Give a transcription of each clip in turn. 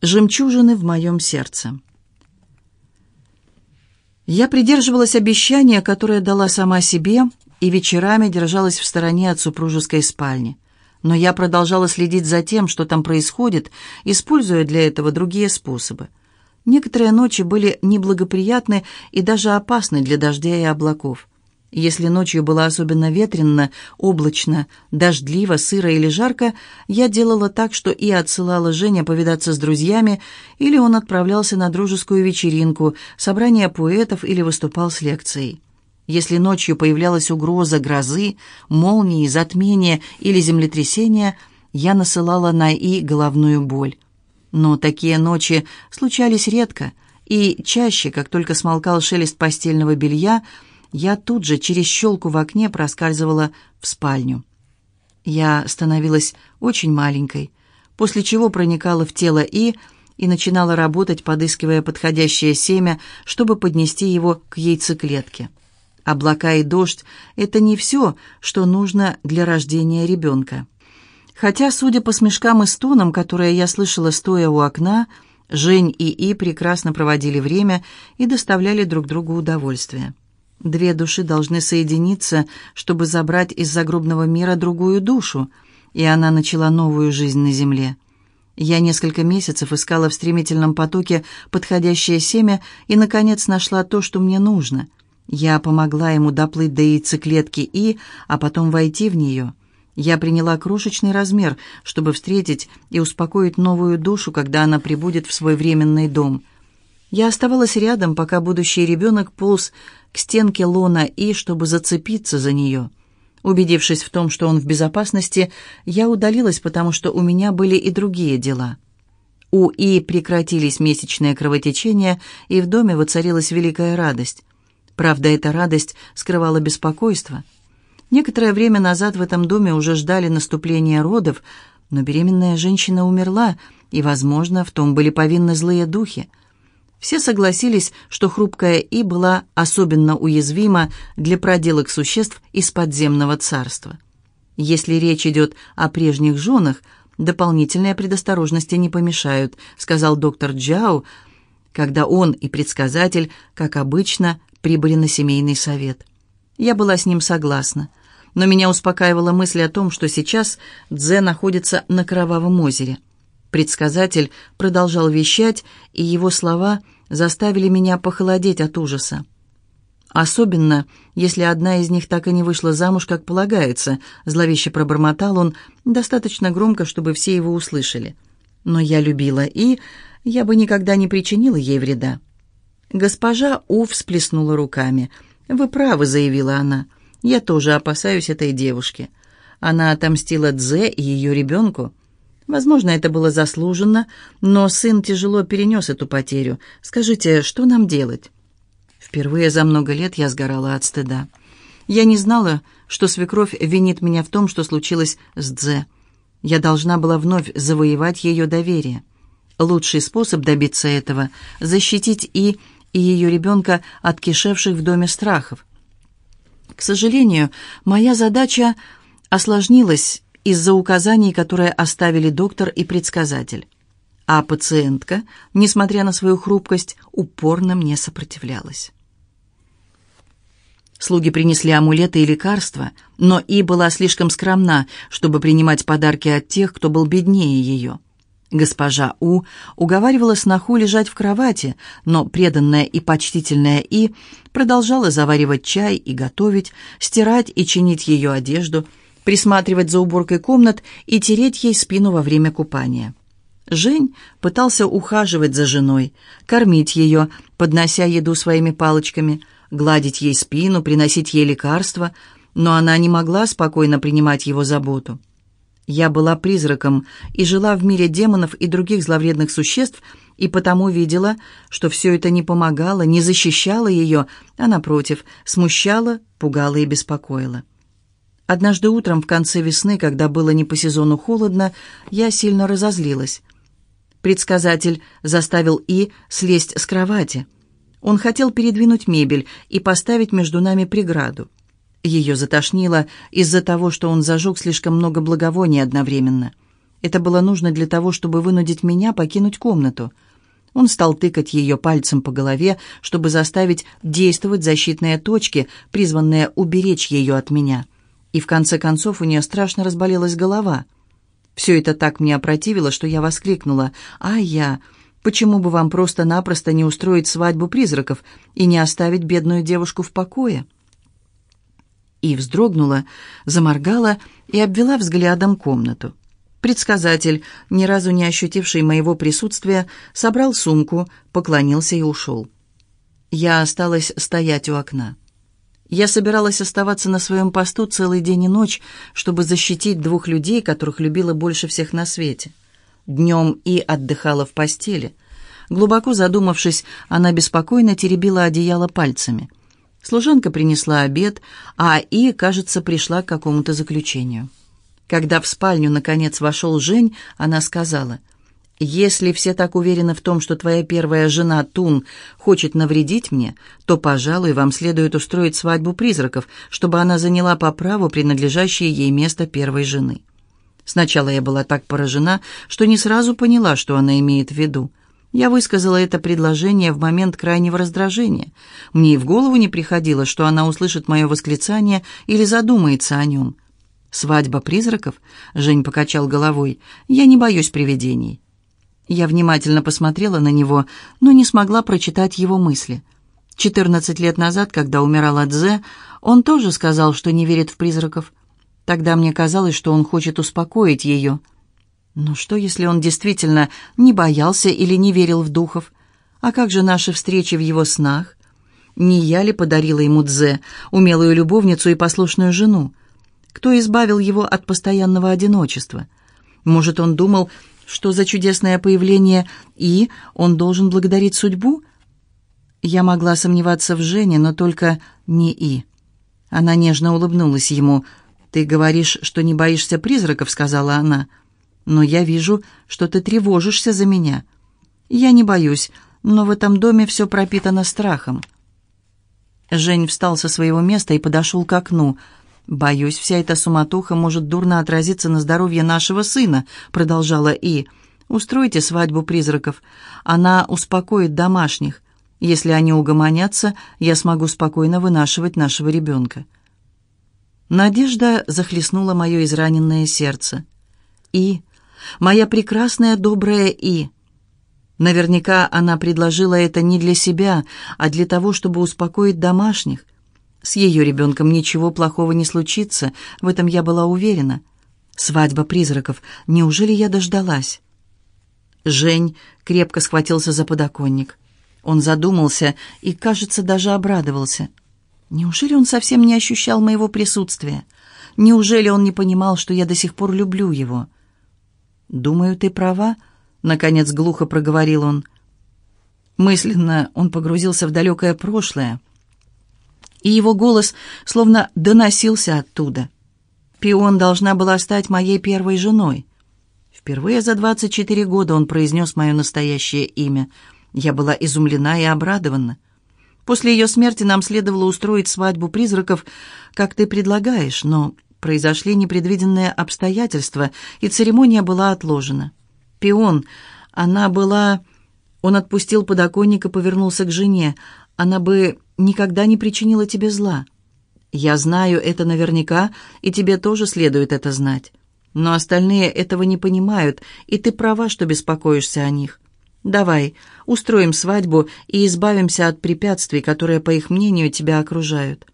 Жемчужины в моем сердце. Я придерживалась обещания, которое дала сама себе, и вечерами держалась в стороне от супружеской спальни. Но я продолжала следить за тем, что там происходит, используя для этого другие способы. Некоторые ночи были неблагоприятны и даже опасны для дождя и облаков. Если ночью было особенно ветрено, облачно, дождливо, сыро или жарко, я делала так, что и отсылала Женя повидаться с друзьями, или он отправлялся на дружескую вечеринку, собрание поэтов или выступал с лекцией. Если ночью появлялась угроза грозы, молнии, затмения или землетрясения, я насылала на И головную боль. Но такие ночи случались редко, и чаще, как только смолкал шелест постельного белья – я тут же через щелку в окне проскальзывала в спальню. Я становилась очень маленькой, после чего проникала в тело И и начинала работать, подыскивая подходящее семя, чтобы поднести его к яйцеклетке. Облака и дождь — это не все, что нужно для рождения ребенка. Хотя, судя по смешкам и стонам, которые я слышала, стоя у окна, Жень и И прекрасно проводили время и доставляли друг другу удовольствие. Две души должны соединиться, чтобы забрать из загробного мира другую душу, и она начала новую жизнь на земле. Я несколько месяцев искала в стремительном потоке подходящее семя и, наконец, нашла то, что мне нужно. Я помогла ему доплыть до яйцеклетки И, а потом войти в нее. Я приняла крошечный размер, чтобы встретить и успокоить новую душу, когда она прибудет в свой временный дом. Я оставалась рядом, пока будущий ребенок полз к стенке лона И, чтобы зацепиться за нее. Убедившись в том, что он в безопасности, я удалилась, потому что у меня были и другие дела. У И прекратились месячные кровотечения, и в доме воцарилась великая радость. Правда, эта радость скрывала беспокойство. Некоторое время назад в этом доме уже ждали наступления родов, но беременная женщина умерла, и, возможно, в том были повинны злые духи. Все согласились, что хрупкая И была особенно уязвима для проделок существ из подземного царства. Если речь идет о прежних женах, дополнительные предосторожности не помешают, сказал доктор Джао, когда он и предсказатель, как обычно, прибыли на семейный совет. Я была с ним согласна, но меня успокаивала мысль о том, что сейчас Дзе находится на Кровавом озере – Предсказатель продолжал вещать, и его слова заставили меня похолодеть от ужаса. «Особенно, если одна из них так и не вышла замуж, как полагается», зловеще пробормотал он, достаточно громко, чтобы все его услышали. «Но я любила и я бы никогда не причинила ей вреда». Госпожа У всплеснула руками. «Вы правы», — заявила она. «Я тоже опасаюсь этой девушки. Она отомстила Дзе и ее ребенку». Возможно, это было заслуженно, но сын тяжело перенес эту потерю. Скажите, что нам делать?» Впервые за много лет я сгорала от стыда. Я не знала, что свекровь винит меня в том, что случилось с Дзе. Я должна была вновь завоевать ее доверие. Лучший способ добиться этого — защитить И и ее ребенка от кишевших в доме страхов. К сожалению, моя задача осложнилась из-за указаний, которые оставили доктор и предсказатель. А пациентка, несмотря на свою хрупкость, упорно мне сопротивлялась. Слуги принесли амулеты и лекарства, но И была слишком скромна, чтобы принимать подарки от тех, кто был беднее ее. Госпожа У уговаривала сноху лежать в кровати, но преданная и почтительная И продолжала заваривать чай и готовить, стирать и чинить ее одежду – присматривать за уборкой комнат и тереть ей спину во время купания. Жень пытался ухаживать за женой, кормить ее, поднося еду своими палочками, гладить ей спину, приносить ей лекарства, но она не могла спокойно принимать его заботу. Я была призраком и жила в мире демонов и других зловредных существ, и потому видела, что все это не помогало, не защищало ее, а, напротив, смущало, пугало и беспокоило. Однажды утром в конце весны, когда было не по сезону холодно, я сильно разозлилась. Предсказатель заставил И слезть с кровати. Он хотел передвинуть мебель и поставить между нами преграду. Ее затошнило из-за того, что он зажег слишком много благовоний одновременно. Это было нужно для того, чтобы вынудить меня покинуть комнату. Он стал тыкать ее пальцем по голове, чтобы заставить действовать защитные точки, призванные уберечь ее от меня. И в конце концов у нее страшно разболелась голова. Все это так мне опротивило, что я воскликнула «А я...» Почему бы вам просто-напросто не устроить свадьбу призраков и не оставить бедную девушку в покое?» И вздрогнула, заморгала и обвела взглядом комнату. Предсказатель, ни разу не ощутивший моего присутствия, собрал сумку, поклонился и ушел. Я осталась стоять у окна. Я собиралась оставаться на своем посту целый день и ночь, чтобы защитить двух людей, которых любила больше всех на свете. Днем И отдыхала в постели. Глубоко задумавшись, она беспокойно теребила одеяло пальцами. Служанка принесла обед, а И, кажется, пришла к какому-то заключению. Когда в спальню, наконец, вошел Жень, она сказала, «Если все так уверены в том, что твоя первая жена Тун хочет навредить мне, то, пожалуй, вам следует устроить свадьбу призраков, чтобы она заняла по праву принадлежащее ей место первой жены». Сначала я была так поражена, что не сразу поняла, что она имеет в виду. Я высказала это предложение в момент крайнего раздражения. Мне и в голову не приходило, что она услышит мое восклицание или задумается о нем. «Свадьба призраков?» — Жень покачал головой. «Я не боюсь привидений». Я внимательно посмотрела на него, но не смогла прочитать его мысли. Четырнадцать лет назад, когда умирала Дзе, он тоже сказал, что не верит в призраков. Тогда мне казалось, что он хочет успокоить ее. Но что, если он действительно не боялся или не верил в духов? А как же наши встречи в его снах? Не я ли подарила ему Дзе, умелую любовницу и послушную жену? Кто избавил его от постоянного одиночества? Может, он думал, что за чудесное появление И он должен благодарить судьбу? Я могла сомневаться в Жене, но только не И. Она нежно улыбнулась ему. «Ты говоришь, что не боишься призраков», — сказала она. «Но я вижу, что ты тревожишься за меня. Я не боюсь, но в этом доме все пропитано страхом». Жень встал со своего места и подошел к окну — «Боюсь, вся эта суматоха может дурно отразиться на здоровье нашего сына», — продолжала И. «Устройте свадьбу призраков. Она успокоит домашних. Если они угомонятся, я смогу спокойно вынашивать нашего ребенка». Надежда захлестнула мое израненное сердце. «И, моя прекрасная добрая И». Наверняка она предложила это не для себя, а для того, чтобы успокоить домашних — с ее ребенком ничего плохого не случится, в этом я была уверена. Свадьба призраков. Неужели я дождалась? Жень крепко схватился за подоконник. Он задумался и, кажется, даже обрадовался. Неужели он совсем не ощущал моего присутствия? Неужели он не понимал, что я до сих пор люблю его? «Думаю, ты права», — наконец глухо проговорил он. Мысленно он погрузился в далекое прошлое и его голос словно доносился оттуда. «Пион должна была стать моей первой женой». Впервые за 24 года он произнес мое настоящее имя. Я была изумлена и обрадована. После ее смерти нам следовало устроить свадьбу призраков, как ты предлагаешь, но произошли непредвиденные обстоятельства, и церемония была отложена. Пион, она была... Он отпустил подоконник и повернулся к жене. Она бы никогда не причинила тебе зла. Я знаю это наверняка, и тебе тоже следует это знать. Но остальные этого не понимают, и ты права, что беспокоишься о них. Давай, устроим свадьбу и избавимся от препятствий, которые, по их мнению, тебя окружают».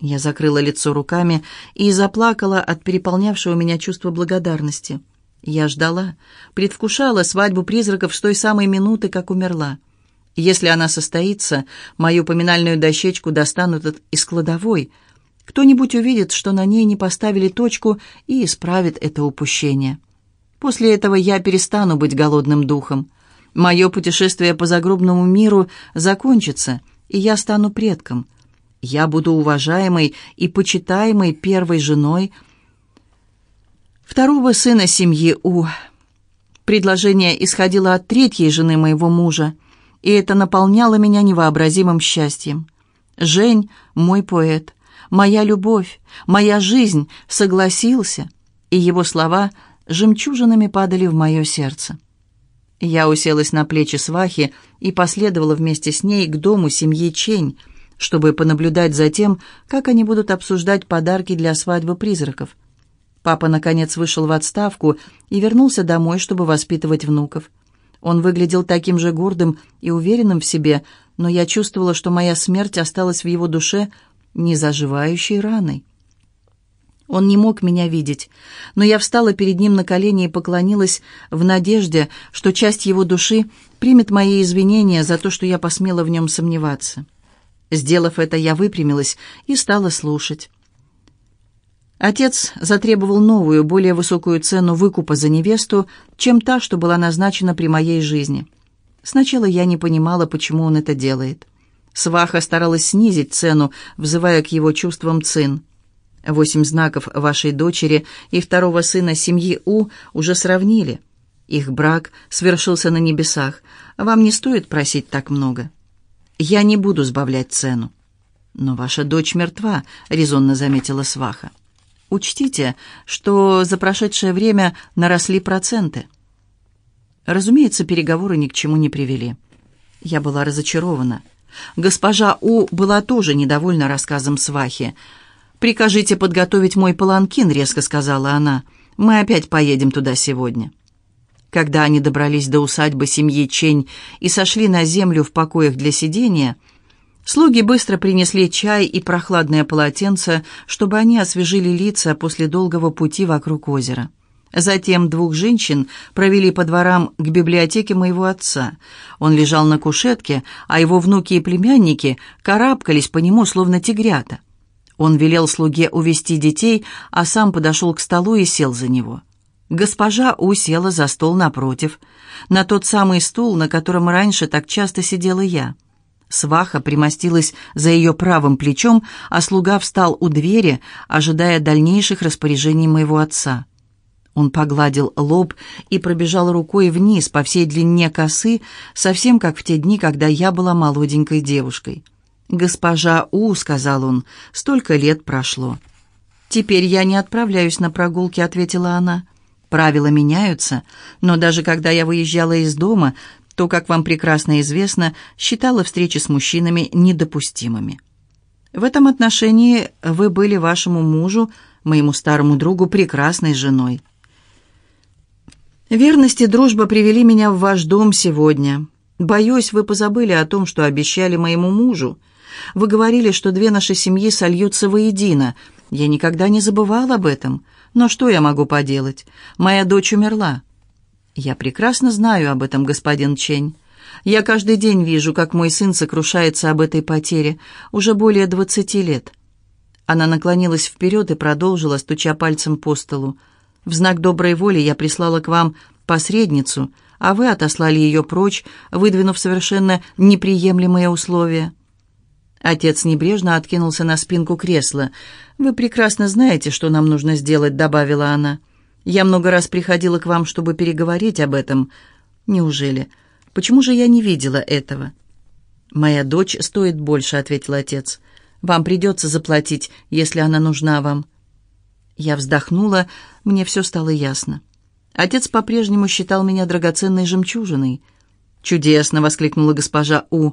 Я закрыла лицо руками и заплакала от переполнявшего меня чувства благодарности. Я ждала, предвкушала свадьбу призраков с той самой минуты, как умерла. Если она состоится, мою поминальную дощечку достанут из кладовой. Кто-нибудь увидит, что на ней не поставили точку и исправит это упущение. После этого я перестану быть голодным духом. Мое путешествие по загробному миру закончится, и я стану предком. Я буду уважаемой и почитаемой первой женой второго сына семьи У. Предложение исходило от третьей жены моего мужа — и это наполняло меня невообразимым счастьем. Жень, мой поэт, моя любовь, моя жизнь, согласился, и его слова жемчужинами падали в мое сердце. Я уселась на плечи свахи и последовала вместе с ней к дому семьи Чень, чтобы понаблюдать за тем, как они будут обсуждать подарки для свадьбы призраков. Папа, наконец, вышел в отставку и вернулся домой, чтобы воспитывать внуков. Он выглядел таким же гордым и уверенным в себе, но я чувствовала, что моя смерть осталась в его душе незаживающей раной. Он не мог меня видеть, но я встала перед ним на колени и поклонилась в надежде, что часть его души примет мои извинения за то, что я посмела в нем сомневаться. Сделав это, я выпрямилась и стала слушать. Отец затребовал новую, более высокую цену выкупа за невесту, чем та, что была назначена при моей жизни. Сначала я не понимала, почему он это делает. Сваха старалась снизить цену, взывая к его чувствам цин. Восемь знаков вашей дочери и второго сына семьи У уже сравнили. Их брак свершился на небесах. Вам не стоит просить так много. Я не буду сбавлять цену. Но ваша дочь мертва, резонно заметила Сваха. Учтите, что за прошедшее время наросли проценты. Разумеется, переговоры ни к чему не привели. Я была разочарована. Госпожа У была тоже недовольна рассказом свахи. «Прикажите подготовить мой паланкин», — резко сказала она. «Мы опять поедем туда сегодня». Когда они добрались до усадьбы семьи Чень и сошли на землю в покоях для сидения, Слуги быстро принесли чай и прохладное полотенце, чтобы они освежили лица после долгого пути вокруг озера. Затем двух женщин провели по дворам к библиотеке моего отца. Он лежал на кушетке, а его внуки и племянники карабкались по нему, словно тигрята. Он велел слуге увести детей, а сам подошел к столу и сел за него. Госпожа усела за стол напротив, на тот самый стул, на котором раньше так часто сидела я. Сваха примостилась за ее правым плечом, а слуга встал у двери, ожидая дальнейших распоряжений моего отца. Он погладил лоб и пробежал рукой вниз по всей длине косы, совсем как в те дни, когда я была молоденькой девушкой. «Госпожа У», — сказал он, — «столько лет прошло». «Теперь я не отправляюсь на прогулки», — ответила она. «Правила меняются, но даже когда я выезжала из дома, то, как вам прекрасно известно, считала встречи с мужчинами недопустимыми. В этом отношении вы были вашему мужу, моему старому другу, прекрасной женой. Верность и дружба привели меня в ваш дом сегодня. Боюсь, вы позабыли о том, что обещали моему мужу. Вы говорили, что две наши семьи сольются воедино. Я никогда не забывал об этом. Но что я могу поделать? Моя дочь умерла. «Я прекрасно знаю об этом, господин Чень. Я каждый день вижу, как мой сын сокрушается об этой потере. Уже более двадцати лет». Она наклонилась вперед и продолжила, стуча пальцем по столу. «В знак доброй воли я прислала к вам посредницу, а вы отослали ее прочь, выдвинув совершенно неприемлемые условия». Отец небрежно откинулся на спинку кресла. «Вы прекрасно знаете, что нам нужно сделать», — добавила она. Я много раз приходила к вам, чтобы переговорить об этом. Неужели? Почему же я не видела этого?» «Моя дочь стоит больше», — ответил отец. «Вам придется заплатить, если она нужна вам». Я вздохнула, мне все стало ясно. Отец по-прежнему считал меня драгоценной жемчужиной. «Чудесно!» — воскликнула госпожа У.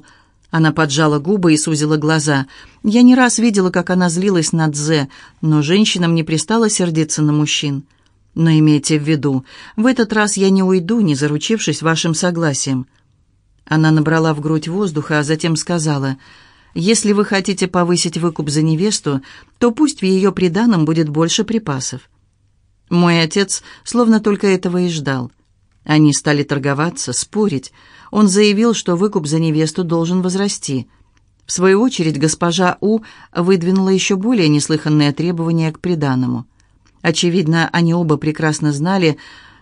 Она поджала губы и сузила глаза. Я не раз видела, как она злилась на Дзе, но женщинам не пристало сердиться на мужчин. Но имейте в виду, в этот раз я не уйду, не заручившись вашим согласием». Она набрала в грудь воздуха, а затем сказала, «Если вы хотите повысить выкуп за невесту, то пусть в ее приданом будет больше припасов». Мой отец словно только этого и ждал. Они стали торговаться, спорить. Он заявил, что выкуп за невесту должен возрасти. В свою очередь госпожа У выдвинула еще более неслыханные требования к приданому – Очевидно, они оба прекрасно знали,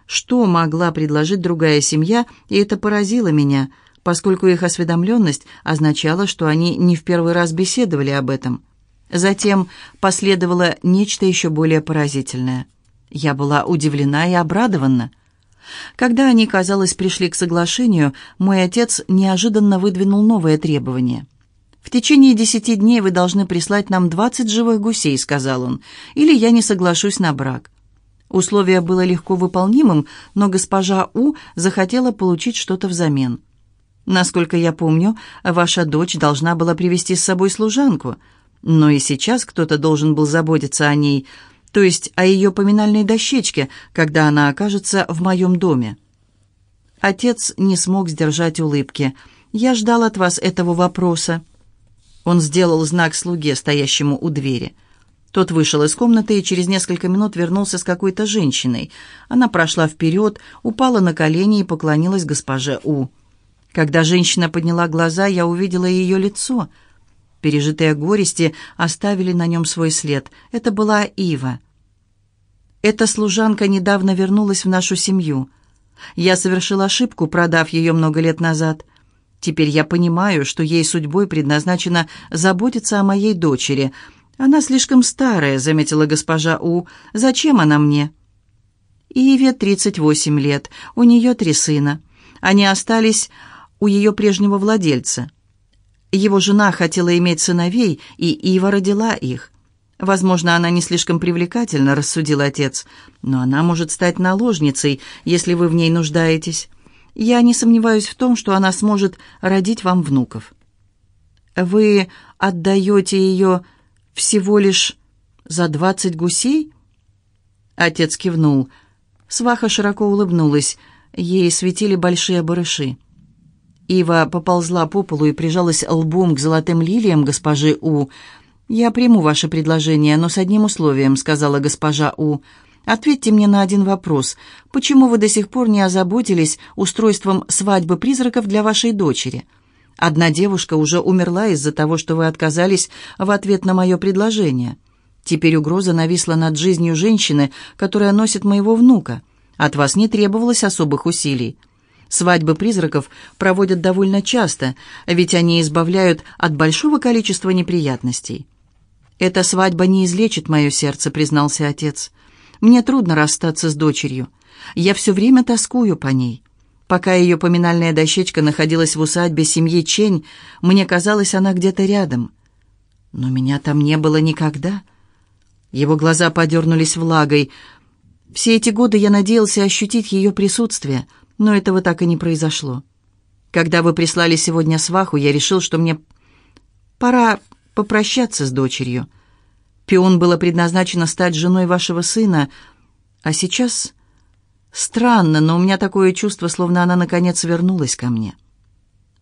что могла предложить другая семья, и это поразило меня, поскольку их осведомленность означала, что они не в первый раз беседовали об этом. Затем последовало нечто еще более поразительное. Я была удивлена и обрадована. Когда они, казалось, пришли к соглашению, мой отец неожиданно выдвинул новое требование – «В течение десяти дней вы должны прислать нам двадцать живых гусей», — сказал он, — «или я не соглашусь на брак». Условие было легко выполнимым, но госпожа У захотела получить что-то взамен. «Насколько я помню, ваша дочь должна была привести с собой служанку, но и сейчас кто-то должен был заботиться о ней, то есть о ее поминальной дощечке, когда она окажется в моем доме». Отец не смог сдержать улыбки. «Я ждал от вас этого вопроса». Он сделал знак слуге, стоящему у двери. Тот вышел из комнаты и через несколько минут вернулся с какой-то женщиной. Она прошла вперед, упала на колени и поклонилась госпоже У. Когда женщина подняла глаза, я увидела ее лицо. Пережитые горести оставили на нем свой след. Это была Ива. Эта служанка недавно вернулась в нашу семью. Я совершил ошибку, продав ее много лет назад. Теперь я понимаю, что ей судьбой предназначено заботиться о моей дочери — «Она слишком старая», — заметила госпожа У. «Зачем она мне?» Иве 38 лет, у нее три сына. Они остались у ее прежнего владельца. Его жена хотела иметь сыновей, и Ива родила их. «Возможно, она не слишком привлекательна», — рассудил отец, «но она может стать наложницей, если вы в ней нуждаетесь. Я не сомневаюсь в том, что она сможет родить вам внуков». «Вы отдаете ее всего лишь за двадцать гусей?» Отец кивнул. Сваха широко улыбнулась. Ей светили большие барыши. Ива поползла по полу и прижалась лбом к золотым лилиям госпожи У. «Я приму ваше предложение, но с одним условием», — сказала госпожа У. «Ответьте мне на один вопрос. Почему вы до сих пор не озаботились устройством свадьбы призраков для вашей дочери?» Одна девушка уже умерла из-за того, что вы отказались в ответ на мое предложение. Теперь угроза нависла над жизнью женщины, которая носит моего внука. От вас не требовалось особых усилий. Свадьбы призраков проводят довольно часто, ведь они избавляют от большого количества неприятностей. «Эта свадьба не излечит мое сердце», — признался отец. «Мне трудно расстаться с дочерью. Я все время тоскую по ней. Пока ее поминальная дощечка находилась в усадьбе семьи Чень, мне казалось, она где-то рядом. Но меня там не было никогда. Его глаза подернулись влагой. Все эти годы я надеялся ощутить ее присутствие, но этого так и не произошло. Когда вы прислали сегодня сваху, я решил, что мне пора попрощаться с дочерью. Пион было предназначено стать женой вашего сына, а сейчас Странно, но у меня такое чувство, словно она наконец вернулась ко мне.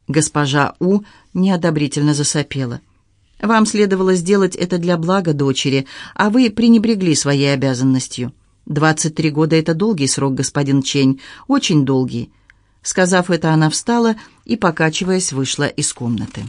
Госпожа У неодобрительно засопела. «Вам следовало сделать это для блага дочери, а вы пренебрегли своей обязанностью. Двадцать три года — это долгий срок, господин Чень, очень долгий». Сказав это, она встала и, покачиваясь, вышла из комнаты.